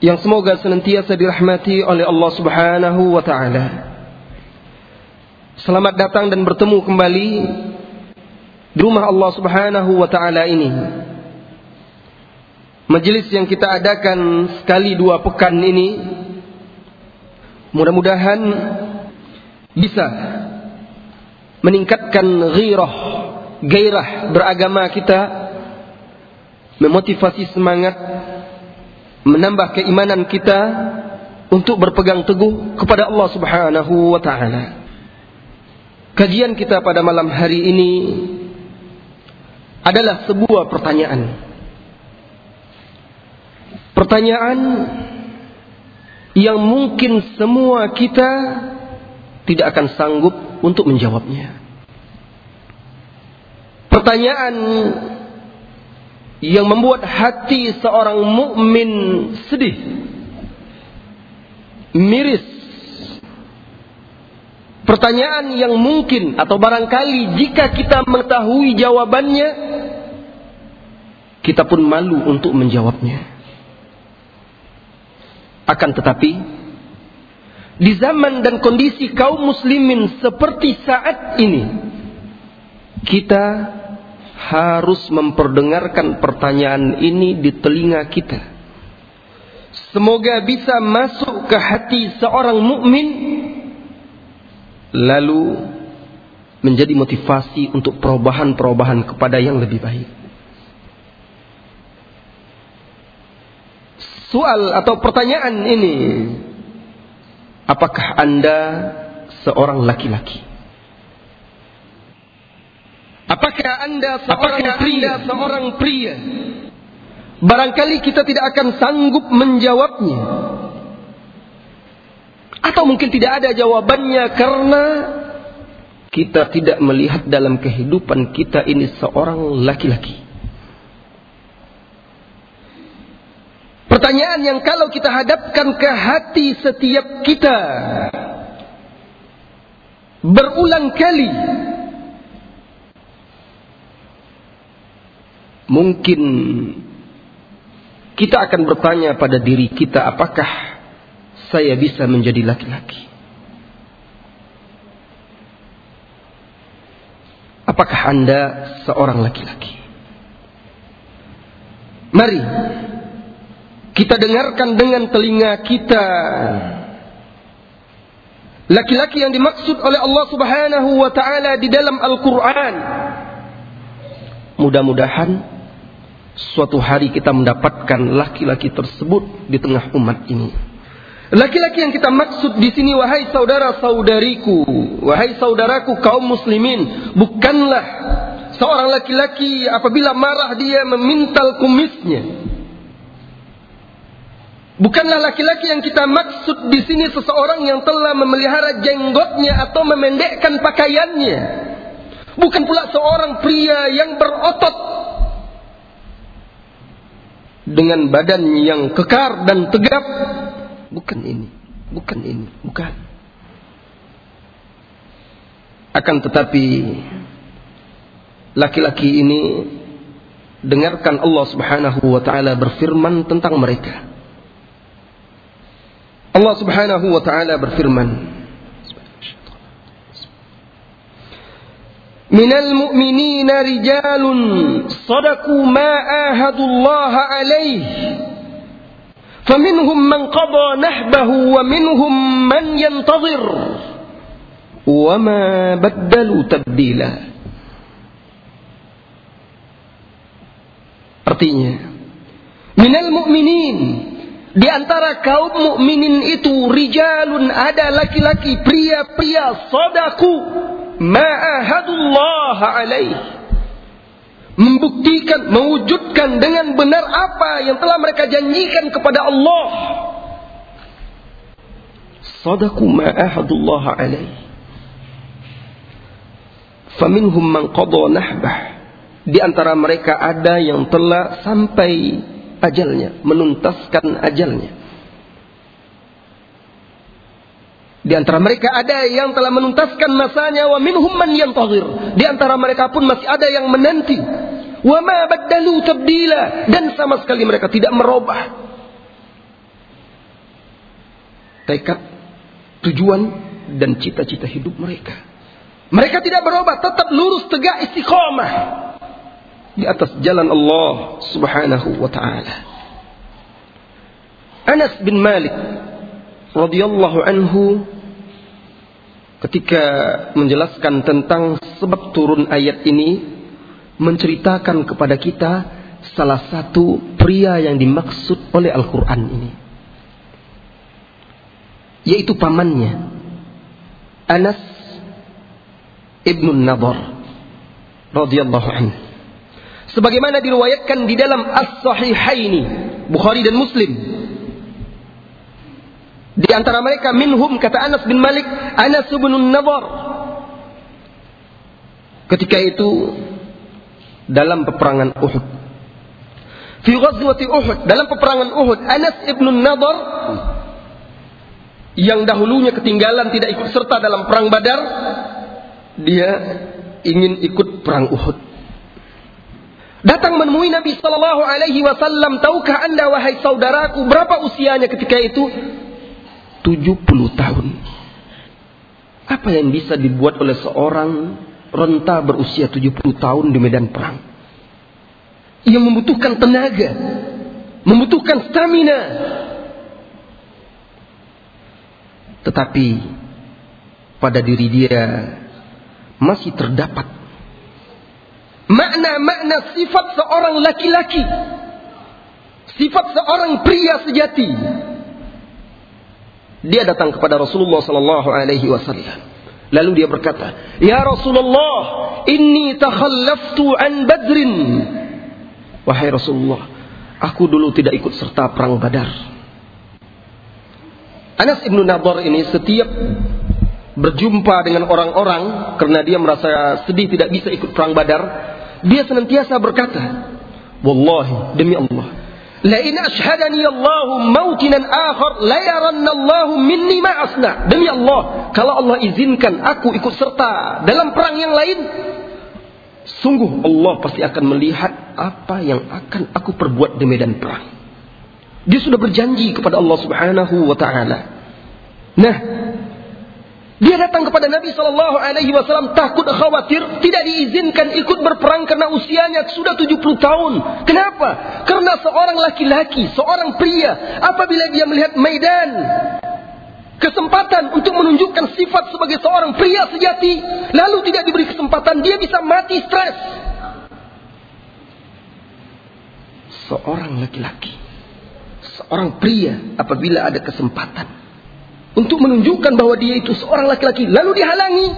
yang semoga senantiasa dirahmati oleh Allah Subhanahu wa taala. Selamat datang dan bertemu kembali di rumah Allah Subhanahu wa taala ini. Majelis yang kita adakan sekali dua pekan ini mudah-mudahan bisa meningkatkan ghirah, gairah beragama kita, memotivasi semangat menambah keimanan kita untuk berpegang teguh kepada Allah Subhanahu wa taala. Kajian kita pada malam hari ini adalah sebuah pertanyaan. Pertanyaan yang mungkin semua kita tidak akan sanggup untuk menjawabnya. Pertanyaan yang membuat hati seorang mukmin sedih, miris. Pertanyaan yang mungkin atau barangkali jika kita mengetahui jawabannya, kita pun malu untuk menjawabnya. Akan tetapi, di zaman dan kondisi kaum muslimin seperti saat ini, kita harus memperdengarkan pertanyaan ini di telinga kita. Semoga bisa masuk ke hati seorang mukmin lalu menjadi motivasi untuk perubahan-perubahan kepada yang lebih baik. Soal atau pertanyaan ini Apakah Anda seorang laki-laki? Apakah Anda seorang Apakah pria? Anda seorang pria? Barangkali kita tidak akan sanggup menjawabnya. Atau mungkin tidak ada jawabannya karena kita tidak melihat dalam kehidupan kita ini seorang laki-laki. Pertanyaan yang kalau kita hadapkan ke hati setiap kita berulang kali mungkin kita akan bertanya pada diri kita apakah saya bisa menjadi laki-laki apakah anda seorang laki-laki mari kita dengarkan dengan telinga kita. Laki-laki yang dimaksud oleh Allah Subhanahu wa taala di dalam Al-Qur'an. Mudah-mudahan suatu hari kita mendapatkan laki-laki tersebut di tengah umat ini. Laki-laki yang kita maksud di sini wahai saudara-saudariku, wahai saudaraku kaum muslimin, bukanlah seorang laki-laki apabila marah dia memintal kumisnya. Bukanlah laki-laki yang kita maksud di sini seseorang yang telah memelihara jenggotnya atau memendekkan pakaiannya. Bukan pula seorang pria yang berotot dengan badan yang kekar dan tegap bukan ini, bukan ini, bukan. Akan tetapi laki-laki ini dengarkan Allah Subhanahu wa taala berfirman tentang mereka. Allah Subhanahu wa taala berfirman, Minal mu'minina rijalun sadaku ma ahadullaha alaih. Faminhum man qada nahbahu wa minhum man yantazir. Wa ma baddalu tabdila. Artinya, minal mu'minin di antara kaum mukminin itu rijalun ada laki-laki pria-pria sadaku ma'ahadullah alaih membuktikan, mewujudkan dengan benar apa yang telah mereka janjikan kepada Allah. Sadaku ma'ahadullah alaih. Faminhum man qadha nahbah. Di antara mereka ada yang telah sampai ajalnya, menuntaskan ajalnya. Di antara mereka ada yang telah menuntaskan masanya wa minhum man yantazir. Di antara mereka pun masih ada yang menanti. Wa ma baddalu tabdila dan sama sekali mereka tidak merubah tekad, tujuan dan cita-cita hidup mereka. Mereka tidak berubah, tetap lurus tegak istiqamah di atas jalan Allah Subhanahu wa taala. Anas bin Malik radhiyallahu anhu ketika menjelaskan tentang sebab turun ayat ini menceritakan kepada kita salah satu pria yang dimaksud oleh Al-Quran ini. Yaitu pamannya. Anas ibnu Nadar radhiyallahu anhu. Sebagaimana diriwayatkan di dalam As-Sahihaini Bukhari dan Muslim di antara mereka minhum kata Anas bin Malik, Anas bin Nadar. Ketika itu dalam peperangan Uhud. Fi ghazwati Uhud, dalam peperangan Uhud, Anas ibn Nadar yang dahulunya ketinggalan tidak ikut serta dalam perang Badar, dia ingin ikut perang Uhud. Datang menemui Nabi Sallallahu Alaihi Wasallam, tahukah anda wahai saudaraku berapa usianya ketika itu? 70 tahun. Apa yang bisa dibuat oleh seorang renta berusia 70 tahun di medan perang? Yang membutuhkan tenaga, membutuhkan stamina. Tetapi pada diri dia masih terdapat makna-makna sifat seorang laki-laki. Sifat seorang pria sejati dia datang kepada Rasulullah sallallahu alaihi wasallam. Lalu dia berkata, "Ya Rasulullah, inni takhallaftu an Badrin." Wahai Rasulullah, aku dulu tidak ikut serta perang Badar. Anas ibnu Nadar ini setiap berjumpa dengan orang-orang karena dia merasa sedih tidak bisa ikut perang Badar, dia senantiasa berkata, "Wallahi demi Allah, Lain ashadani Allahu mautinan akhar la yaranna Allahu minni ma asna. Demi Allah, kalau Allah izinkan aku ikut serta dalam perang yang lain, sungguh Allah pasti akan melihat apa yang akan aku perbuat di medan perang. Dia sudah berjanji kepada Allah Subhanahu wa taala. Nah, dia datang kepada Nabi Shallallahu Alaihi Wasallam takut khawatir tidak diizinkan ikut berperang karena usianya sudah 70 tahun. Kenapa? Karena seorang laki-laki, seorang pria, apabila dia melihat medan kesempatan untuk menunjukkan sifat sebagai seorang pria sejati, lalu tidak diberi kesempatan, dia bisa mati stres. Seorang laki-laki, seorang pria apabila ada kesempatan untuk menunjukkan bahwa dia itu seorang laki-laki lalu dihalangi,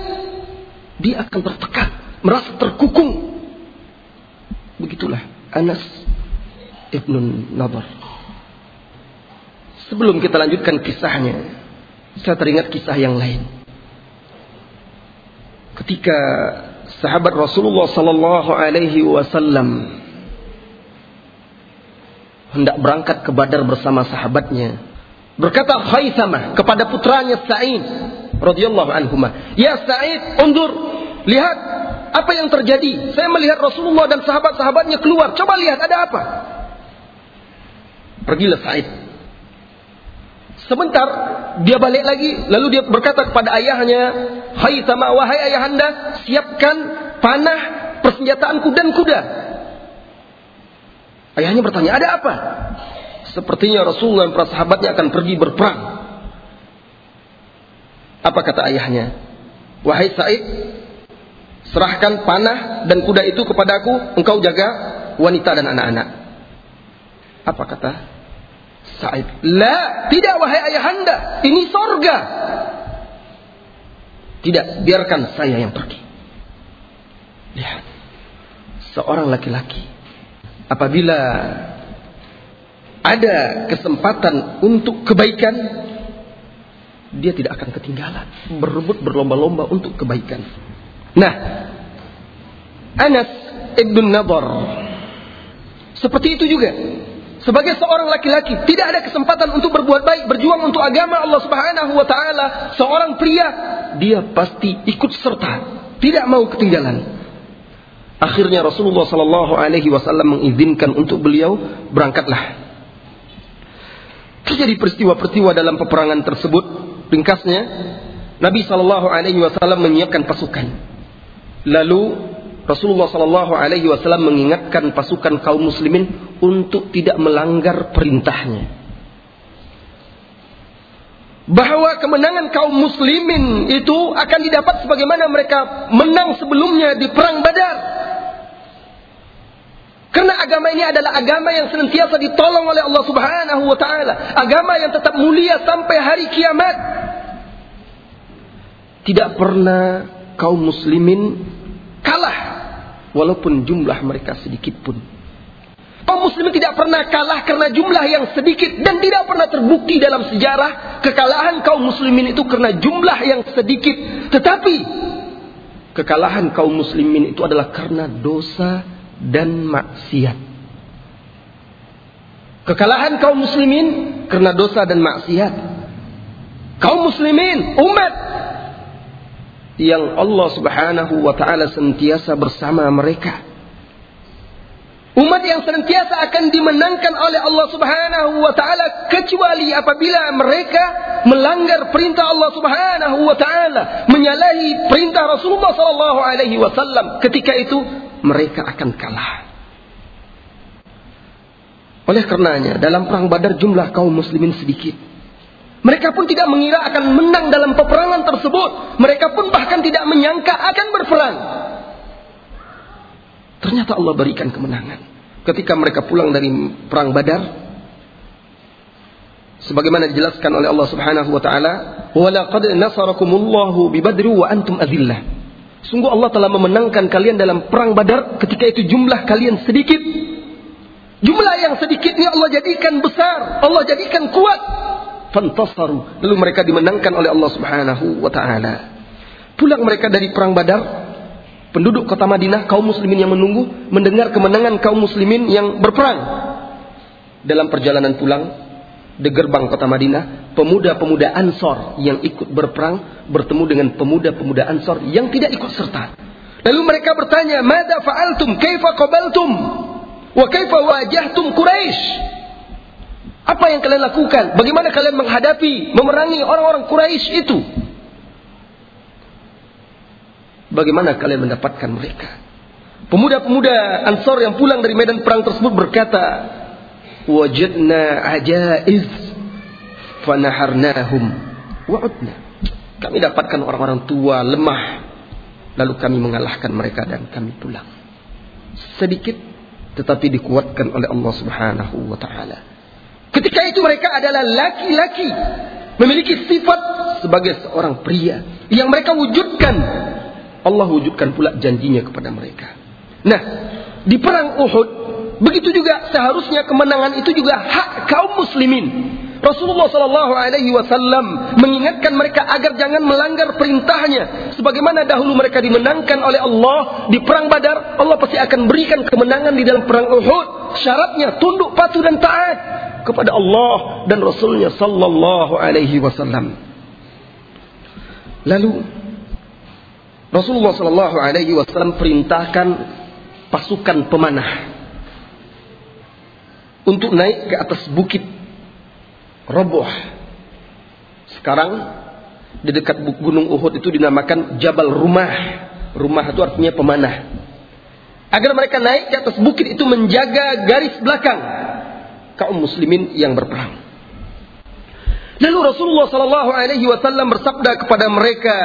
dia akan tertekan, merasa terkukung. Begitulah Anas Ibn Nabar. Sebelum kita lanjutkan kisahnya, saya teringat kisah yang lain. Ketika sahabat Rasulullah sallallahu alaihi wasallam hendak berangkat ke Badar bersama sahabatnya, Berkata Khaisamah kepada putranya Sa'id radhiyallahu anhuma, "Ya Sa'id, undur, lihat apa yang terjadi. Saya melihat Rasulullah dan sahabat-sahabatnya keluar. Coba lihat ada apa?" Pergilah Sa'id. Sebentar dia balik lagi, lalu dia berkata kepada ayahnya, "Khaisamah, wahai ayahanda, siapkan panah, persenjataan kuda dan kuda." Ayahnya bertanya, "Ada apa?" Sepertinya Rasulullah dan para sahabatnya akan pergi berperang. Apa kata ayahnya? Wahai Said, serahkan panah dan kuda itu kepadaku, engkau jaga wanita dan anak-anak. Apa kata Said? La, tidak wahai ayahanda, ini sorga. Tidak, biarkan saya yang pergi. Lihat, seorang laki-laki apabila ada kesempatan untuk kebaikan, dia tidak akan ketinggalan. Berebut berlomba-lomba untuk kebaikan. Nah, Anas ibn Nadar seperti itu juga. Sebagai seorang laki-laki tidak ada kesempatan untuk berbuat baik, berjuang untuk agama Allah Subhanahu wa taala, seorang pria dia pasti ikut serta, tidak mau ketinggalan. Akhirnya Rasulullah sallallahu alaihi wasallam mengizinkan untuk beliau berangkatlah Terjadi peristiwa-peristiwa dalam peperangan tersebut. Ringkasnya, Nabi Shallallahu Alaihi Wasallam menyiapkan pasukan. Lalu Rasulullah Shallallahu Alaihi Wasallam mengingatkan pasukan kaum muslimin untuk tidak melanggar perintahnya. Bahwa kemenangan kaum muslimin itu akan didapat sebagaimana mereka menang sebelumnya di perang Badar. Karena agama ini adalah agama yang senantiasa ditolong oleh Allah Subhanahu wa taala, agama yang tetap mulia sampai hari kiamat. Tidak pernah kaum muslimin kalah walaupun jumlah mereka sedikit pun. Kaum muslimin tidak pernah kalah karena jumlah yang sedikit dan tidak pernah terbukti dalam sejarah kekalahan kaum muslimin itu karena jumlah yang sedikit. Tetapi kekalahan kaum muslimin itu adalah karena dosa dan maksiat. Kekalahan kaum muslimin karena dosa dan maksiat. Kaum muslimin, umat yang Allah Subhanahu wa taala sentiasa bersama mereka. Umat yang senantiasa akan dimenangkan oleh Allah Subhanahu wa taala kecuali apabila mereka melanggar perintah Allah Subhanahu wa taala, menyalahi perintah Rasulullah sallallahu alaihi wasallam. Ketika itu mereka akan kalah. Oleh karenanya, dalam perang Badar jumlah kaum muslimin sedikit. Mereka pun tidak mengira akan menang dalam peperangan tersebut. Mereka pun bahkan tidak menyangka akan berperang. Ternyata Allah berikan kemenangan. Ketika mereka pulang dari perang Badar, sebagaimana dijelaskan oleh Allah Subhanahu wa taala, "Wa laqad nasarakumullahu bi Badri wa antum adillah." Sungguh Allah telah memenangkan kalian dalam perang badar ketika itu jumlah kalian sedikit. Jumlah yang sedikit ini Allah jadikan besar. Allah jadikan kuat. Fantasaru. Lalu mereka dimenangkan oleh Allah subhanahu wa ta'ala. Pulang mereka dari perang badar. Penduduk kota Madinah, kaum muslimin yang menunggu. Mendengar kemenangan kaum muslimin yang berperang. Dalam perjalanan pulang, di gerbang kota Madinah, pemuda-pemuda Ansor yang ikut berperang bertemu dengan pemuda-pemuda Ansor yang tidak ikut serta. Lalu mereka bertanya, "Mada fa'altum? Kaifa qabaltum? Wa kaifa wajahtum Quraisy?" Apa yang kalian lakukan? Bagaimana kalian menghadapi, memerangi orang-orang Quraisy itu? Bagaimana kalian mendapatkan mereka? Pemuda-pemuda Ansor yang pulang dari medan perang tersebut berkata, wajadna ajaiz fanaharnahum wa'udna. Kami dapatkan orang-orang tua lemah lalu kami mengalahkan mereka dan kami pulang. Sedikit tetapi dikuatkan oleh Allah Subhanahu wa taala. Ketika itu mereka adalah laki-laki memiliki sifat sebagai seorang pria yang mereka wujudkan. Allah wujudkan pula janjinya kepada mereka. Nah, di perang Uhud, begitu juga seharusnya kemenangan itu juga hak kaum muslimin. Rasulullah Shallallahu Alaihi Wasallam mengingatkan mereka agar jangan melanggar perintahnya. Sebagaimana dahulu mereka dimenangkan oleh Allah di perang Badar, Allah pasti akan berikan kemenangan di dalam perang Uhud. Syaratnya tunduk patuh dan taat kepada Allah dan Rasulnya Sallallahu Alaihi Wasallam. Lalu Rasulullah Sallallahu Alaihi Wasallam perintahkan pasukan pemanah untuk naik ke atas bukit roboh. Sekarang di dekat gunung Uhud itu dinamakan Jabal Rumah. Rumah itu artinya pemanah. Agar mereka naik ke atas bukit itu menjaga garis belakang kaum muslimin yang berperang. Lalu Rasulullah Sallallahu Alaihi Wasallam bersabda kepada mereka,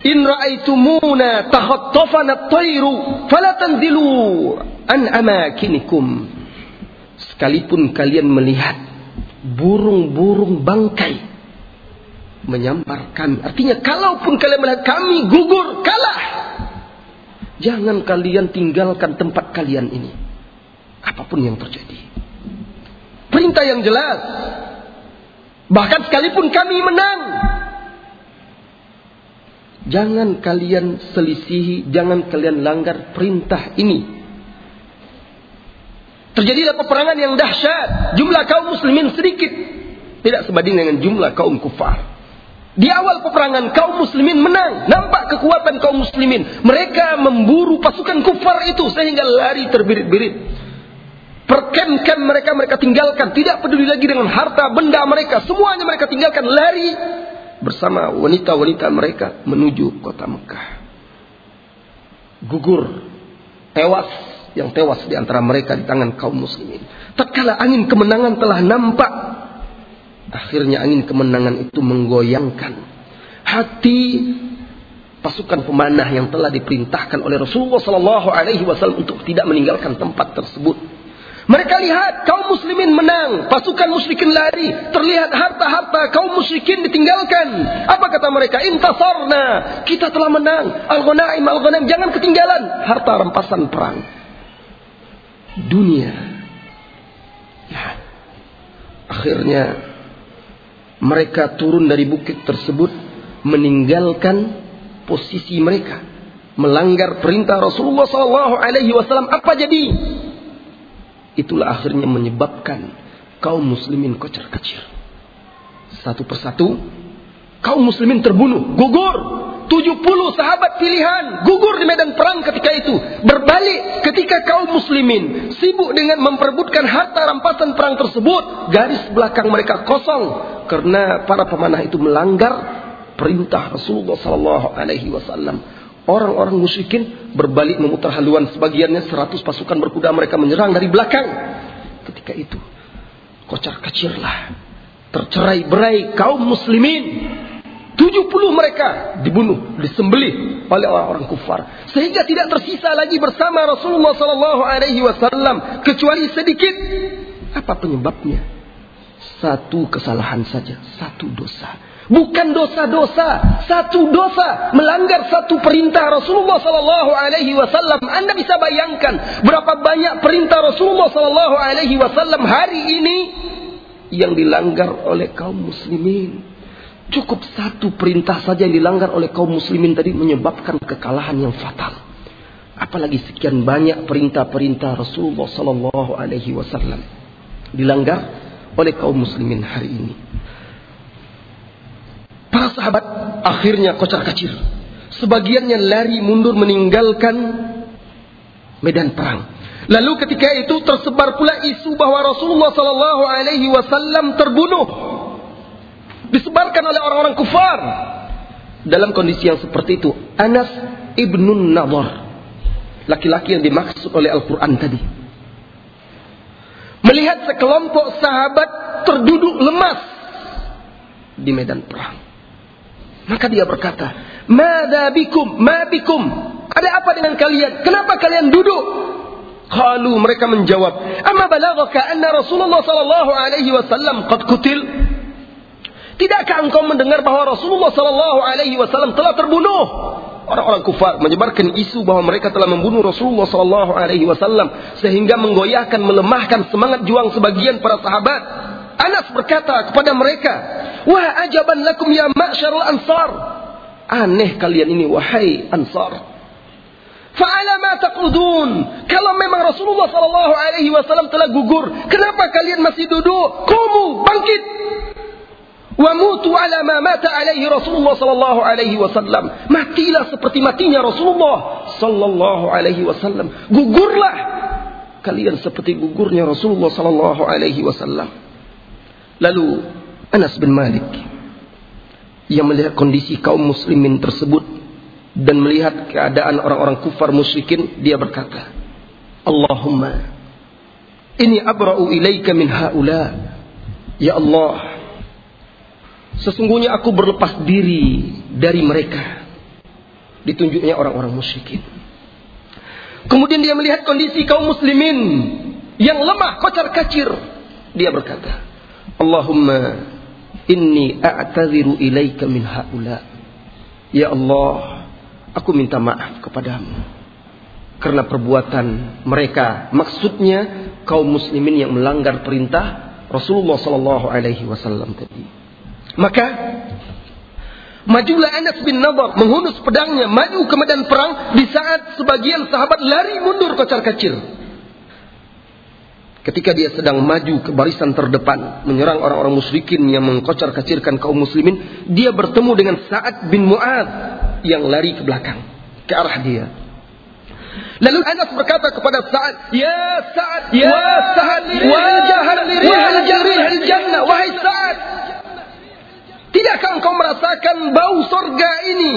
In ra'aitumuna takhattafana at-tayru fala tanzilu an amakinikum sekalipun kalian melihat burung-burung bangkai menyambar kami. Artinya kalaupun kalian melihat kami gugur, kalah. Jangan kalian tinggalkan tempat kalian ini. Apa pun yang terjadi. Perintah yang jelas. Bahkan sekalipun kami menang. Jangan kalian selisihi, jangan kalian langgar perintah ini. Terjadilah peperangan yang dahsyat. Jumlah kaum muslimin sedikit. Tidak sebanding dengan jumlah kaum kufar. Di awal peperangan kaum muslimin menang. Nampak kekuatan kaum muslimin. Mereka memburu pasukan kufar itu sehingga lari terbirit-birit. Perkenkan mereka mereka tinggalkan. Tidak peduli lagi dengan harta benda mereka. Semuanya mereka tinggalkan lari bersama wanita-wanita mereka menuju kota Mekah. Gugur, tewas yang tewas di antara mereka di tangan kaum muslimin. Tatkala angin kemenangan telah nampak, akhirnya angin kemenangan itu menggoyangkan hati pasukan pemanah yang telah diperintahkan oleh Rasulullah Sallallahu Alaihi Wasallam untuk tidak meninggalkan tempat tersebut. Mereka lihat kaum muslimin menang, pasukan musyrikin lari, terlihat harta-harta kaum musyrikin ditinggalkan. Apa kata mereka? Intasarna, kita telah menang. Al-ghanaim, al-ghanaim, jangan ketinggalan harta rampasan perang dunia. Ya. Akhirnya mereka turun dari bukit tersebut meninggalkan posisi mereka, melanggar perintah Rasulullah SAW. Alaihi Wasallam. Apa jadi? Itulah akhirnya menyebabkan kaum muslimin kocar kacir. Satu persatu kaum muslimin terbunuh, gugur 70 sahabat pilihan gugur di medan perang ketika itu. Berbalik ketika kaum muslimin sibuk dengan memperebutkan harta rampasan perang tersebut. Garis belakang mereka kosong. Karena para pemanah itu melanggar perintah Rasulullah Sallallahu Alaihi Wasallam. Orang-orang musyrikin berbalik memutar haluan sebagiannya 100 pasukan berkuda mereka menyerang dari belakang. Ketika itu kocar kacirlah tercerai berai kaum muslimin 70 mereka dibunuh, disembelih oleh orang-orang kufar. Sehingga tidak tersisa lagi bersama Rasulullah sallallahu alaihi wasallam kecuali sedikit. Apa penyebabnya? Satu kesalahan saja, satu dosa. Bukan dosa-dosa, satu dosa melanggar satu perintah Rasulullah sallallahu alaihi wasallam. Anda bisa bayangkan berapa banyak perintah Rasulullah sallallahu alaihi wasallam hari ini yang dilanggar oleh kaum muslimin. Cukup satu perintah saja yang dilanggar oleh kaum muslimin tadi menyebabkan kekalahan yang fatal. Apalagi sekian banyak perintah-perintah Rasulullah Sallallahu Alaihi Wasallam dilanggar oleh kaum muslimin hari ini. Para sahabat akhirnya kocar kacir. Sebagiannya lari mundur meninggalkan medan perang. Lalu ketika itu tersebar pula isu bahwa Rasulullah Sallallahu Alaihi Wasallam terbunuh disebarkan oleh orang-orang kufar. Dalam kondisi yang seperti itu, Anas ibnun Nadar, laki-laki yang dimaksud oleh Al-Quran tadi, melihat sekelompok sahabat terduduk lemas di medan perang. Maka dia berkata, Mada bikum. Ada apa dengan kalian? Kenapa kalian duduk? Qalu mereka menjawab, "Amma balaghaka anna Rasulullah sallallahu alaihi wasallam qad kutil?" Tidakkah engkau mendengar bahwa Rasulullah sallallahu alaihi wasallam telah terbunuh? Orang-orang kufar menyebarkan isu bahwa mereka telah membunuh Rasulullah sallallahu alaihi wasallam sehingga menggoyahkan melemahkan semangat juang sebagian para sahabat. Anas berkata kepada mereka, "Wah ajaban lakum ya ma'syarul ansar." Aneh kalian ini wahai ansar. Fa'ala ma taqudun. Kalau memang Rasulullah sallallahu alaihi wasallam telah gugur, kenapa kalian masih duduk? Kumu, bangkit. Wa mutu ala ma mata alaihi Rasulullah sallallahu alaihi wasallam. Matilah seperti matinya Rasulullah sallallahu alaihi wasallam. Gugurlah kalian seperti gugurnya Rasulullah sallallahu alaihi wasallam. Lalu Anas bin Malik yang melihat kondisi kaum muslimin tersebut dan melihat keadaan orang-orang kufar musyrikin, dia berkata, Allahumma, ini abra'u ilaika min haula. Ya Allah, sesungguhnya aku berlepas diri dari mereka. Ditunjuknya orang-orang musyrikin. Kemudian dia melihat kondisi kaum muslimin yang lemah, kocar kacir. Dia berkata, Allahumma inni a'taziru ilaika min haula. Ya Allah, Aku minta maaf kepadamu. Karena perbuatan mereka, maksudnya kaum muslimin yang melanggar perintah Rasulullah Sallallahu Alaihi Wasallam tadi. Maka majulah Anas bin Nadar menghunus pedangnya maju ke medan perang di saat sebagian sahabat lari mundur kocar kacir. Ketika dia sedang maju ke barisan terdepan menyerang orang-orang musyrikin yang mengkocar kacirkan kaum muslimin, dia bertemu dengan Sa'ad bin Mu'ad yang lari ke belakang ke arah dia. Lalu Anas berkata kepada Sa'ad, "Ya Sa'ad, ya Sa'ad, wal jarih jannah, wahai Sa'ad. Tidakkah engkau merasakan bau surga ini?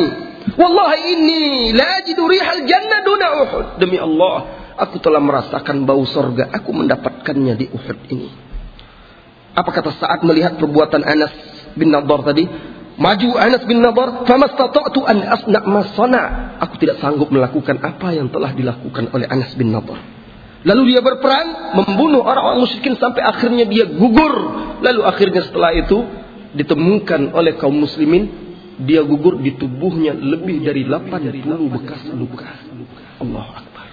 Wallahi inni la ajidu rihal jannah duna Uhud." Demi Allah, aku telah merasakan bau surga, aku mendapatkannya di Uhud ini. Apa kata Sa'ad melihat perbuatan Anas bin Nadar tadi? Maju Anas bin Nadar, "Famastata'tu an asna' ma Aku tidak sanggup melakukan apa yang telah dilakukan oleh Anas bin Nadar. Lalu dia berperang membunuh orang-orang musyrikin sampai akhirnya dia gugur. Lalu akhirnya setelah itu ditemukan oleh kaum muslimin dia gugur di tubuhnya lebih dari 80 bekas luka. Allah Akbar.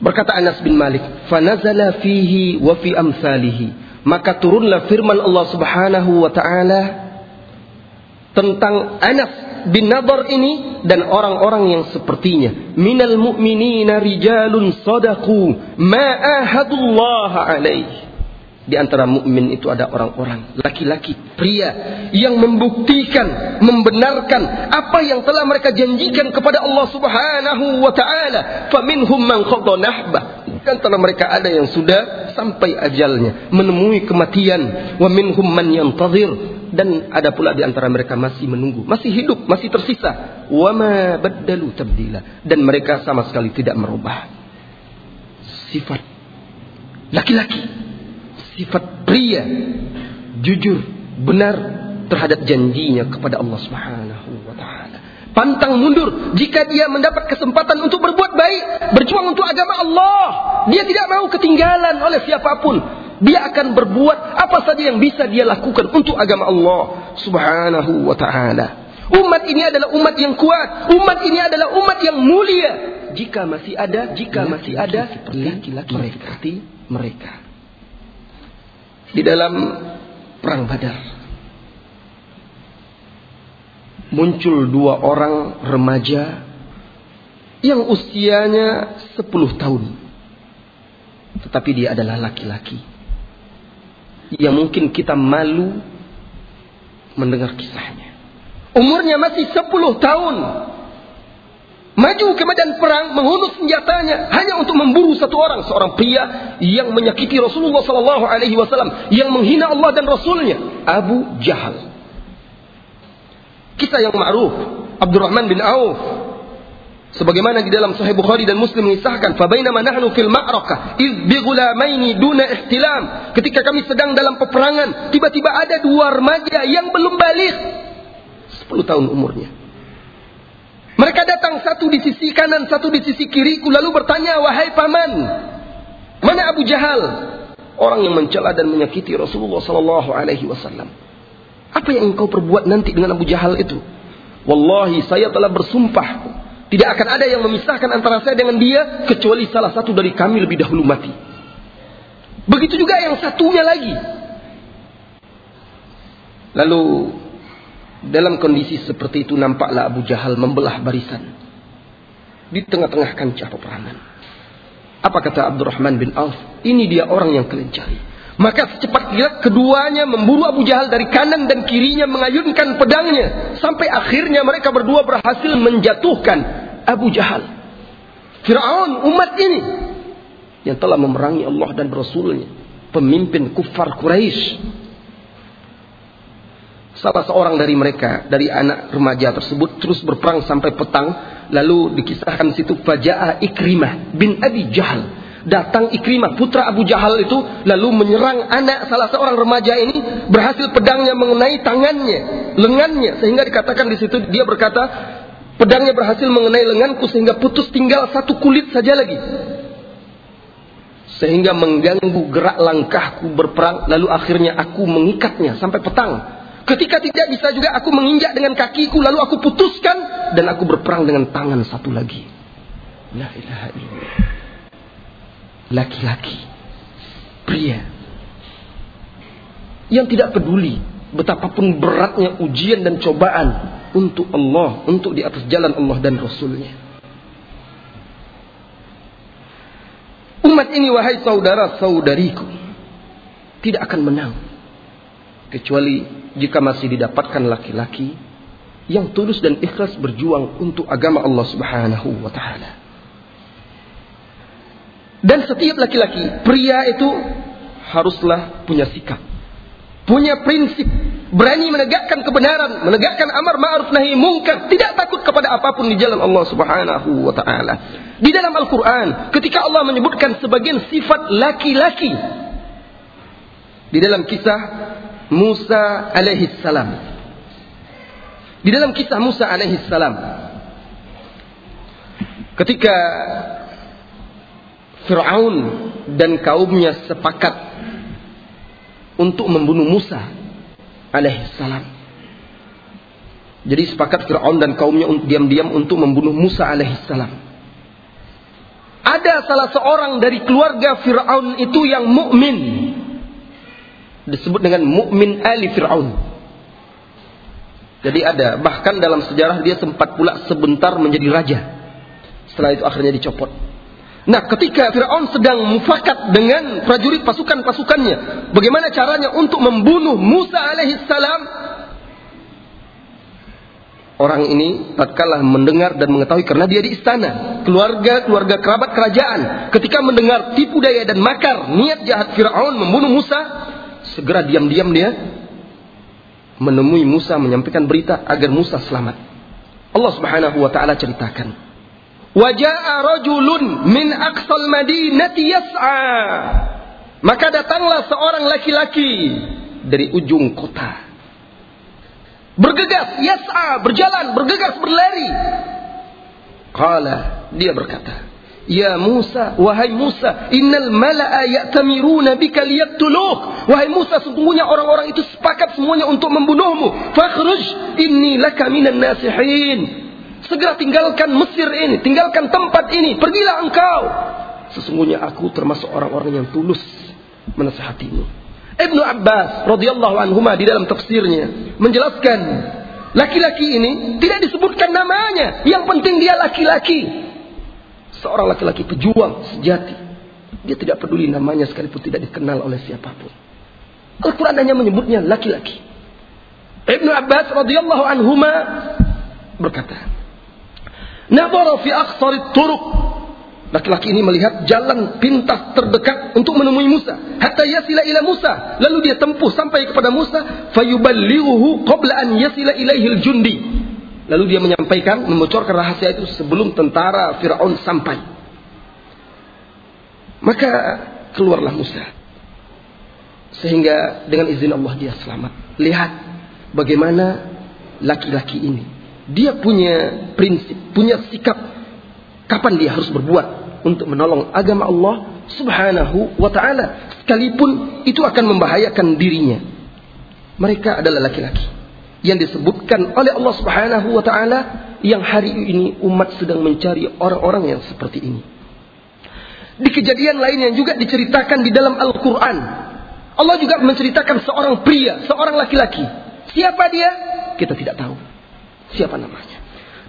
Berkata Anas bin Malik, "Fanazala fihi wa fi amsalihi." maka turunlah firman Allah Subhanahu wa taala tentang Anas bin Nadar ini dan orang-orang yang sepertinya minal mu'minina rijalun sadaqu ma alaihi di antara mukmin itu ada orang-orang laki-laki pria yang membuktikan membenarkan apa yang telah mereka janjikan kepada Allah Subhanahu wa taala. Faminhum man qadha nahbah. Antara mereka ada yang sudah sampai ajalnya menemui kematian. Wa minhum man yantazir. Dan ada pula di antara mereka masih menunggu masih hidup masih tersisa. Wa ma baddalu tabdila. Dan mereka sama sekali tidak merubah sifat laki-laki sifat pria jujur benar terhadap janjinya kepada Allah Subhanahu wa taala. Pantang mundur jika dia mendapat kesempatan untuk berbuat baik, berjuang untuk agama Allah. Dia tidak mau ketinggalan oleh siapa pun. Dia akan berbuat apa saja yang bisa dia lakukan untuk agama Allah Subhanahu wa taala. Umat ini adalah umat yang kuat. Umat ini adalah umat yang mulia. Jika masih ada, jika masih ada laki-laki mereka, mereka di dalam perang Badar. Muncul dua orang remaja yang usianya 10 tahun. Tetapi dia adalah laki-laki. Yang mungkin kita malu mendengar kisahnya. Umurnya masih 10 tahun maju ke medan perang menghunus senjatanya hanya untuk memburu satu orang seorang pria yang menyakiti Rasulullah sallallahu alaihi wasallam yang menghina Allah dan Rasulnya Abu Jahal. Kisah yang ma'ruf Abdurrahman bin Auf sebagaimana di dalam Sahih Bukhari dan Muslim mengisahkan fa bainama nahnu fil ma'rakah bi ghulamaini duna ihtilam. Ketika kami sedang dalam peperangan tiba-tiba ada dua remaja yang belum balik. 10 tahun umurnya Mereka datang satu di sisi kanan, satu di sisi kiriku, lalu bertanya, wahai paman, mana Abu Jahal? Orang yang mencela dan menyakiti Rasulullah Sallallahu Alaihi Wasallam. Apa yang engkau perbuat nanti dengan Abu Jahal itu? Wallahi saya telah bersumpah tidak akan ada yang memisahkan antara saya dengan dia kecuali salah satu dari kami lebih dahulu mati. Begitu juga yang satunya lagi. Lalu dalam kondisi seperti itu nampaklah Abu Jahal membelah barisan. Di tengah-tengah kancah peperangan. Apa kata Abdurrahman bin Auf? Ini dia orang yang kalian cari. Maka secepat kilat keduanya memburu Abu Jahal dari kanan dan kirinya mengayunkan pedangnya. Sampai akhirnya mereka berdua berhasil menjatuhkan Abu Jahal. Fir'aun umat ini. Yang telah memerangi Allah dan Rasulnya. Pemimpin kufar Quraisy Salah seorang dari mereka, dari anak remaja tersebut terus berperang sampai petang. Lalu dikisahkan situ Faja'a Ikrimah bin Abi Jahal. Datang Ikrimah, putra Abu Jahal itu. Lalu menyerang anak salah seorang remaja ini. Berhasil pedangnya mengenai tangannya, lengannya. Sehingga dikatakan di situ dia berkata, pedangnya berhasil mengenai lenganku sehingga putus tinggal satu kulit saja lagi. Sehingga mengganggu gerak langkahku berperang. Lalu akhirnya aku mengikatnya sampai petang. Ketika tidak bisa juga aku menginjak dengan kakiku lalu aku putuskan dan aku berperang dengan tangan satu lagi. La ilaha illallah. Laki-laki, pria yang tidak peduli betapapun beratnya ujian dan cobaan untuk Allah, untuk di atas jalan Allah dan Rasulnya. Umat ini wahai saudara-saudariku tidak akan menang kecuali jika masih didapatkan laki-laki yang tulus dan ikhlas berjuang untuk agama Allah Subhanahu wa taala. Dan setiap laki-laki, pria itu haruslah punya sikap, punya prinsip, berani menegakkan kebenaran, menegakkan amar ma'ruf nahi mungkar, tidak takut kepada apa pun di jalan Allah Subhanahu wa taala. Di dalam Al-Qur'an, ketika Allah menyebutkan sebagian sifat laki-laki di dalam kisah Musa alaihi salam. Di dalam kisah Musa alaihi salam ketika Fir'aun dan kaumnya sepakat untuk membunuh Musa alaihi salam. Jadi sepakat Fir'aun dan kaumnya diam-diam untuk membunuh Musa alaihi salam. Ada salah seorang dari keluarga Fir'aun itu yang mukmin disebut dengan mukmin ali Fir'aun. Jadi ada, bahkan dalam sejarah dia sempat pula sebentar menjadi raja. Setelah itu akhirnya dicopot. Nah, ketika Firaun sedang mufakat dengan prajurit pasukan-pasukannya, bagaimana caranya untuk membunuh Musa alaihissalam? Orang ini tatkala mendengar dan mengetahui karena dia di istana, keluarga keluarga kerabat kerajaan, ketika mendengar tipu daya dan makar niat jahat Firaun membunuh Musa, segera diam-diam dia menemui Musa menyampaikan berita agar Musa selamat. Allah Subhanahu wa taala ceritakan. Waja'a rajulun min aqsal madinati yas'a. Maka datanglah seorang laki-laki dari ujung kota. Bergegas, yas'a, berjalan, bergegas, berlari. Qala, dia berkata, Ya Musa, wahai Musa, innal mala'a ya'tamiruna bika liyaqtuluk. Wahai Musa, sesungguhnya orang-orang itu sepakat semuanya untuk membunuhmu. Fakhruj inni laka minan nasihin. Segera tinggalkan Mesir ini, tinggalkan tempat ini, pergilah engkau. Sesungguhnya aku termasuk orang-orang yang tulus menasihatimu. Ibnu Abbas radhiyallahu anhu di dalam tafsirnya menjelaskan laki-laki ini tidak disebutkan namanya, yang penting dia laki-laki seorang laki-laki pejuang sejati. Dia tidak peduli namanya sekalipun tidak dikenal oleh siapa pun. Al-Quran hanya menyebutnya laki-laki. Ibnu Abbas radhiyallahu anhuma berkata, "Nadhara fi turuq." Laki-laki ini melihat jalan pintas terdekat untuk menemui Musa. Hatta yasila ila Musa. Lalu dia tempuh sampai kepada Musa. Fayuballighuhu qabla an yasila ilaihil jundi. Lalu dia menyampaikan, membocorkan rahasia itu sebelum tentara Fir'aun sampai. Maka keluarlah Musa. Sehingga dengan izin Allah dia selamat. Lihat bagaimana laki-laki ini. Dia punya prinsip. punya sikap kapan dia harus berbuat untuk menolong agama Allah Subhanahu wa taala sekalipun itu akan membahayakan dirinya. Mereka adalah laki-laki yang disebutkan oleh Allah Subhanahu wa taala yang hari ini umat sedang mencari orang-orang yang seperti ini. Di kejadian lain yang juga diceritakan di dalam Al-Qur'an, Allah juga menceritakan seorang pria, seorang laki-laki. Siapa dia? Kita tidak tahu. Siapa namanya?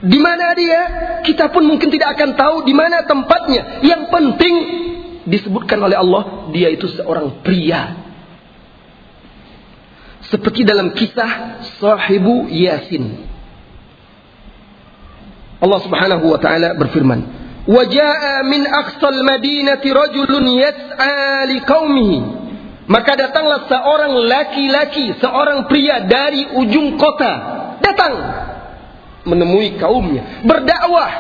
Di mana dia? Kita pun mungkin tidak akan tahu di mana tempatnya. Yang penting disebutkan oleh Allah, dia itu seorang pria seperti dalam kisah sahibu Yasin. Allah Subhanahu wa taala berfirman, "Wa jaa'a min aqsal madinati rajulun yas'a liqaumihi." Maka datanglah seorang laki-laki, seorang pria dari ujung kota, datang menemui kaumnya, berdakwah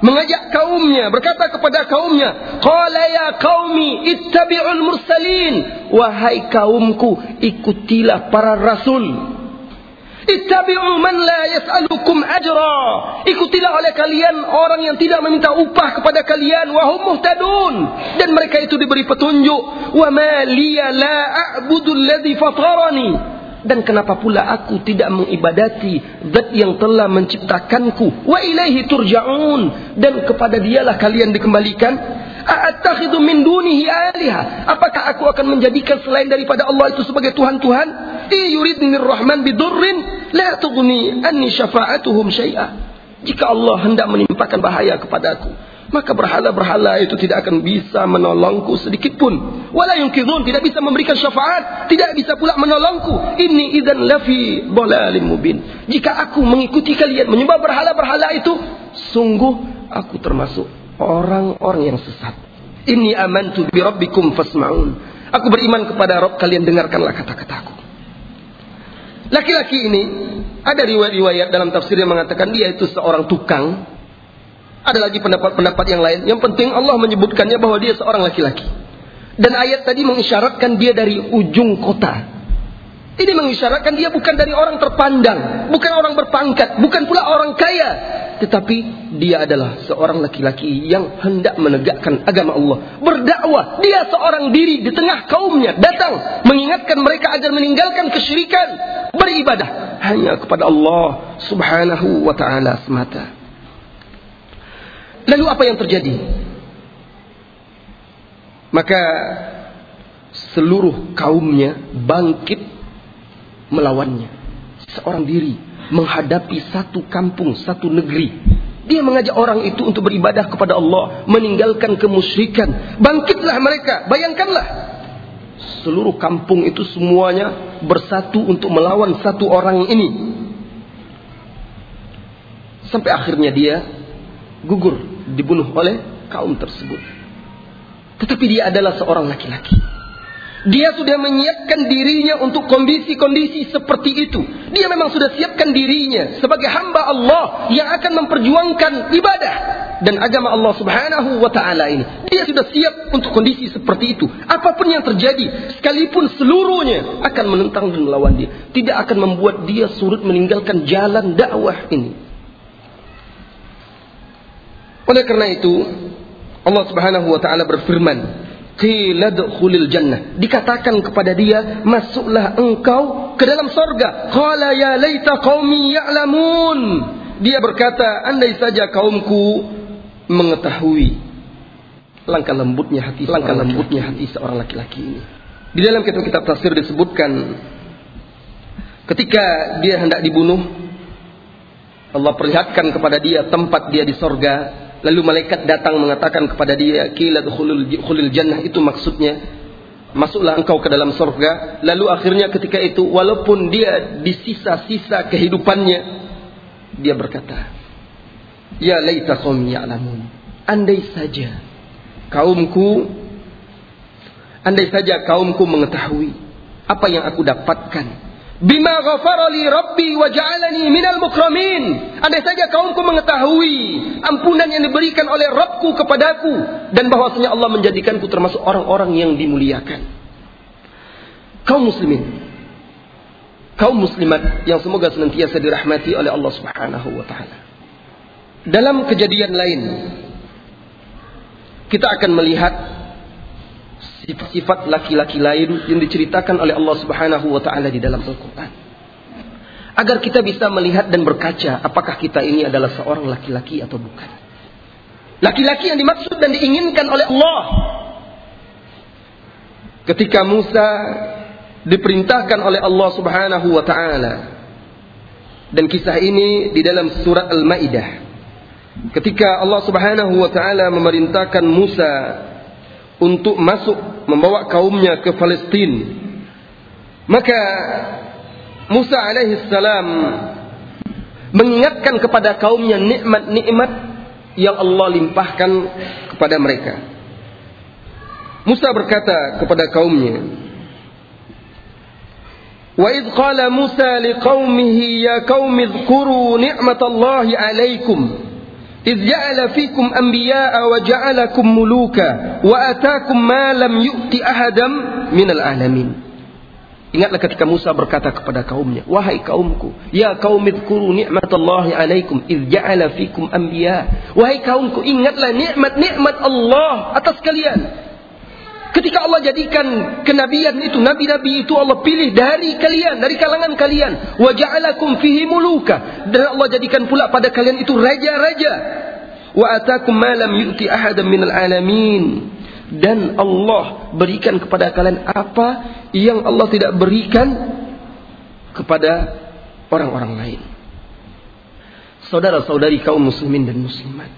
mengajak kaumnya berkata kepada kaumnya qala ya qaumi ittabi'ul mursalin. Wahai kaumku ikutilah para rasul. Ittabi'u man la yas'alukum ajra. Ikutilah oleh kalian orang yang tidak meminta upah kepada kalian wa hum muhtadun. Dan mereka itu diberi petunjuk wa ma liya la a'budu alladhi fatarani dan kenapa pula aku tidak mengibadati zat yang telah menciptakanku? Wa ilaihi turja'un. Dan kepada dialah kalian dikembalikan? A'attakhidhu min dunihi aliha. Apakah aku akan menjadikan selain daripada Allah itu sebagai tuhan-tuhan? I rahman bidurrin la tughni anni syafa'atuhum syai'a. Jika Allah hendak menimpakan bahaya kepadaku maka berhala-berhala itu tidak akan bisa menolongku sedikit pun. Wala yungkidun tidak bisa memberikan syafaat, tidak bisa pula menolongku. Ini idzan lafi dhalalim mubin. Jika aku mengikuti kalian menyembah berhala-berhala itu, sungguh aku termasuk orang-orang yang sesat. Ini amantu bi rabbikum fasma'un. Aku beriman kepada Rabb kalian dengarkanlah kata-kataku. Laki-laki ini ada riwayat-riwayat dalam tafsir yang mengatakan dia itu seorang tukang ada lagi pendapat-pendapat yang lain. Yang penting Allah menyebutkannya bahwa dia seorang laki-laki. Dan ayat tadi mengisyaratkan dia dari ujung kota. Ini mengisyaratkan dia bukan dari orang terpandang, bukan orang berpangkat, bukan pula orang kaya, tetapi dia adalah seorang laki-laki yang hendak menegakkan agama Allah, berdakwah. Dia seorang diri di tengah kaumnya datang mengingatkan mereka agar meninggalkan kesyirikan, beribadah hanya kepada Allah Subhanahu wa taala semata. Lalu apa yang terjadi? Maka seluruh kaumnya bangkit melawannya. Seorang diri menghadapi satu kampung, satu negeri. Dia mengajak orang itu untuk beribadah kepada Allah, meninggalkan kemusyrikan. Bangkitlah mereka, bayangkanlah. Seluruh kampung itu semuanya bersatu untuk melawan satu orang ini. Sampai akhirnya dia gugur dibunuh oleh kaum tersebut. Tetapi dia adalah seorang laki-laki. Dia sudah menyiapkan dirinya untuk kondisi-kondisi seperti itu. Dia memang sudah siapkan dirinya sebagai hamba Allah yang akan memperjuangkan ibadah dan agama Allah Subhanahu wa taala ini. Dia sudah siap untuk kondisi seperti itu. Apa pun yang terjadi, sekalipun seluruhnya akan menentang dan melawan dia, tidak akan membuat dia surut meninggalkan jalan dakwah ini. Oleh karena itu, Allah Subhanahu wa taala berfirman, "Qila dkhulil jannah." Dikatakan kepada dia, "Masuklah engkau ke dalam sorga." Qala ya laita qaumi ya'lamun. Dia berkata, "Andai saja kaumku mengetahui." Langkah lembutnya hati, langkah lembutnya hati seorang laki-laki ini. Di dalam kitab-kitab tafsir disebutkan ketika dia hendak dibunuh, Allah perlihatkan kepada dia tempat dia di sorga Lalu malaikat datang mengatakan kepada dia, "Qila khulul jannah." Itu maksudnya masuklah engkau ke dalam surga. Lalu akhirnya ketika itu walaupun dia di sisa-sisa kehidupannya dia berkata, "Ya laita qaumi ya'lamun." Andai saja kaumku andai saja kaumku mengetahui apa yang aku dapatkan Bima ghafara li rabbi wa ja'alani minal mukramin. Andai saja kaumku mengetahui ampunan yang diberikan oleh Rabbku kepadaku dan bahwasanya Allah menjadikanku termasuk orang-orang yang dimuliakan. Kaum muslimin. Kaum muslimat yang semoga senantiasa dirahmati oleh Allah Subhanahu wa taala. dalam kejadian lain kita akan melihat sifat-sifat laki-laki lain yang diceritakan oleh Allah Subhanahu wa taala di dalam Al-Qur'an. Agar kita bisa melihat dan berkaca apakah kita ini adalah seorang laki-laki atau bukan. Laki-laki yang dimaksud dan diinginkan oleh Allah. Ketika Musa diperintahkan oleh Allah Subhanahu wa taala. Dan kisah ini di dalam surat Al-Maidah. Ketika Allah Subhanahu wa taala memerintahkan Musa untuk masuk membawa kaumnya ke Palestina, maka Musa alaihi salam mengingatkan kepada kaumnya nikmat-nikmat yang Allah limpahkan kepada mereka. Musa berkata kepada kaumnya, وإذ قال موسى لقومه يا قوم اذكروا نعمة الله عليكم إذ جعل فيكم أنبياء وجعلكم ملوكا وأتاكم ما لم يؤت أحدا من العالمين Ingatlah ketika Musa berkata kepada kaumnya, "Wahai kaumku, ya kaum idhkuru ni'matallahi alaikum idh ja'ala fikum anbiya." Wahai kaumku, ingatlah nikmat-nikmat Allah atas kalian Ketika Allah jadikan kenabian itu, nabi-nabi itu Allah pilih dari kalian, dari kalangan kalian. Wa ja'alakum fihi muluka. Dan Allah jadikan pula pada kalian itu raja-raja. Wa atakum ma lam yu'ti ahadan minal alamin. Dan Allah berikan kepada kalian apa yang Allah tidak berikan kepada orang-orang lain. Saudara-saudari kaum muslimin dan muslimat.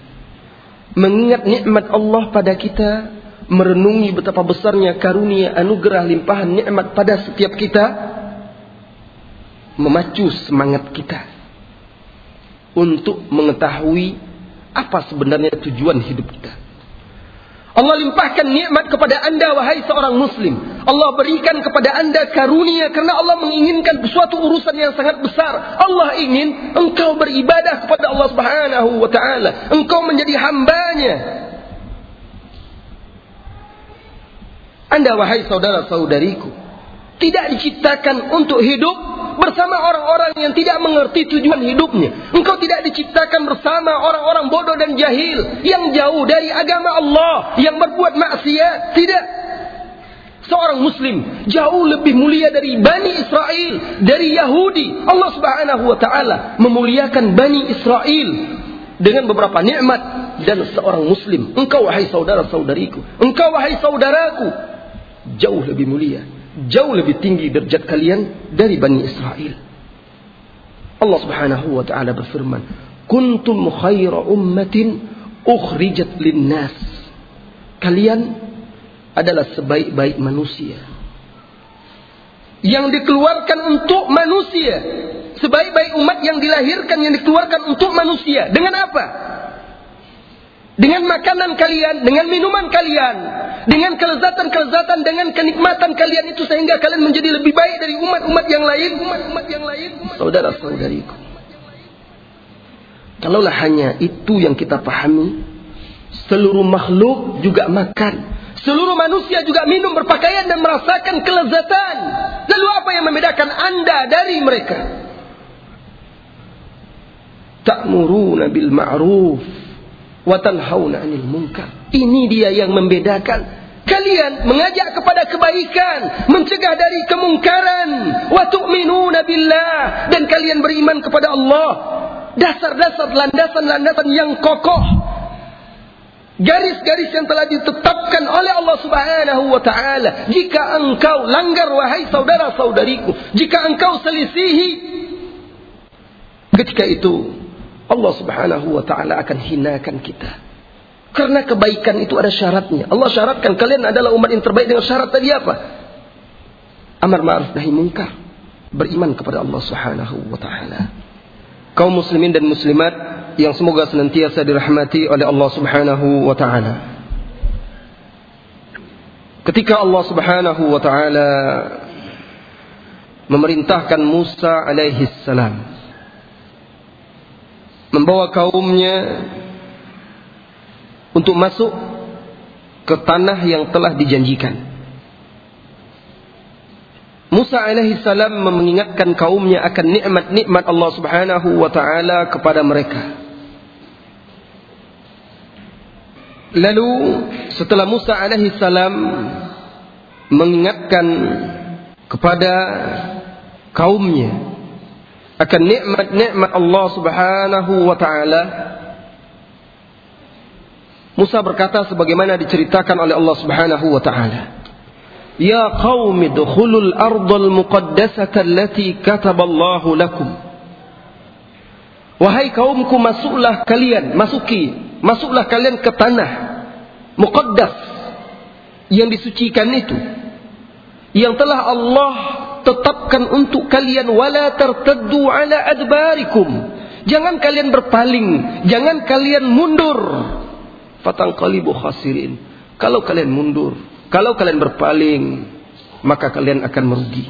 Mengingat nikmat Allah pada kita merenungi betapa besarnya karunia anugerah limpahan nikmat pada setiap kita memacu semangat kita untuk mengetahui apa sebenarnya tujuan hidup kita. Allah limpahkan nikmat kepada anda wahai seorang muslim. Allah berikan kepada anda karunia karena Allah menginginkan suatu urusan yang sangat besar. Allah ingin engkau beribadah kepada Allah Subhanahu wa taala. Engkau menjadi hambanya. Anda wahai saudara-saudariku, tidak diciptakan untuk hidup bersama orang-orang yang tidak mengerti tujuan hidupnya. Engkau tidak diciptakan bersama orang-orang bodoh dan jahil yang jauh dari agama Allah, yang berbuat maksiat. Tidak. Seorang muslim jauh lebih mulia dari Bani Israel, dari Yahudi. Allah Subhanahu wa taala memuliakan Bani Israel dengan beberapa nikmat dan seorang muslim. Engkau wahai saudara-saudariku, engkau wahai saudaraku, jauh lebih mulia, jauh lebih tinggi derajat kalian dari Bani Israel. Allah Subhanahu wa taala berfirman, "Kuntum khaira ummatin ukhrijat linnas." Kalian adalah sebaik-baik manusia yang dikeluarkan untuk manusia. Sebaik-baik umat yang dilahirkan yang dikeluarkan untuk manusia. Dengan apa? Dengan makanan kalian, dengan minuman kalian, dengan kelezatan-kelezatan, dengan kenikmatan kalian itu sehingga kalian menjadi lebih baik dari umat-umat yang lain, umat-umat yang lain, saudara-saudariku. Kalaulah hanya itu yang kita pahami, seluruh makhluk juga makan. Seluruh manusia juga minum, berpakaian dan merasakan kelezatan. Lalu apa yang membedakan Anda dari mereka? Ta'muruna bil ma'ruf watanhauna 'anil munkar. Ini dia yang membedakan. Kalian mengajak kepada kebaikan, mencegah dari kemungkaran, wa tu'minuna dan kalian beriman kepada Allah. Dasar-dasar landasan-landasan yang kokoh. Garis-garis yang telah ditetapkan oleh Allah Subhanahu wa taala. Jika engkau langgar wahai saudara-saudariku, jika engkau selisihi ketika itu Allah Subhanahu wa taala akan hinakan kita. Karena kebaikan itu ada syaratnya. Allah syaratkan kalian adalah umat yang terbaik dengan syarat tadi apa? Amar ma'ruf nahi munkar. Beriman kepada Allah Subhanahu wa taala. Kaum muslimin dan muslimat yang semoga senantiasa dirahmati oleh Allah Subhanahu wa taala. Ketika Allah Subhanahu wa taala memerintahkan Musa alaihi salam membawa kaumnya untuk masuk ke tanah yang telah dijanjikan. Musa alaihi salam mengingatkan kaumnya akan nikmat-nikmat Allah Subhanahu wa taala kepada mereka. Lalu setelah Musa alaihi salam mengingatkan kepada kaumnya akan nikmat-nikmat Allah Subhanahu wa taala. Musa berkata sebagaimana diceritakan oleh Allah Subhanahu wa taala. Ya qaumi dukhulul ardal muqaddasata allati kataballahu lakum. Wahai kaumku masuklah kalian masuki masuklah kalian ke tanah muqaddas yang disucikan itu yang telah Allah tetapkan untuk kalian wala tertaddu ala adbarikum. Jangan kalian berpaling jangan kalian mundur. Fatangqalibu khasirin. Kalau kalian mundur kalau kalian berpaling maka kalian akan merugi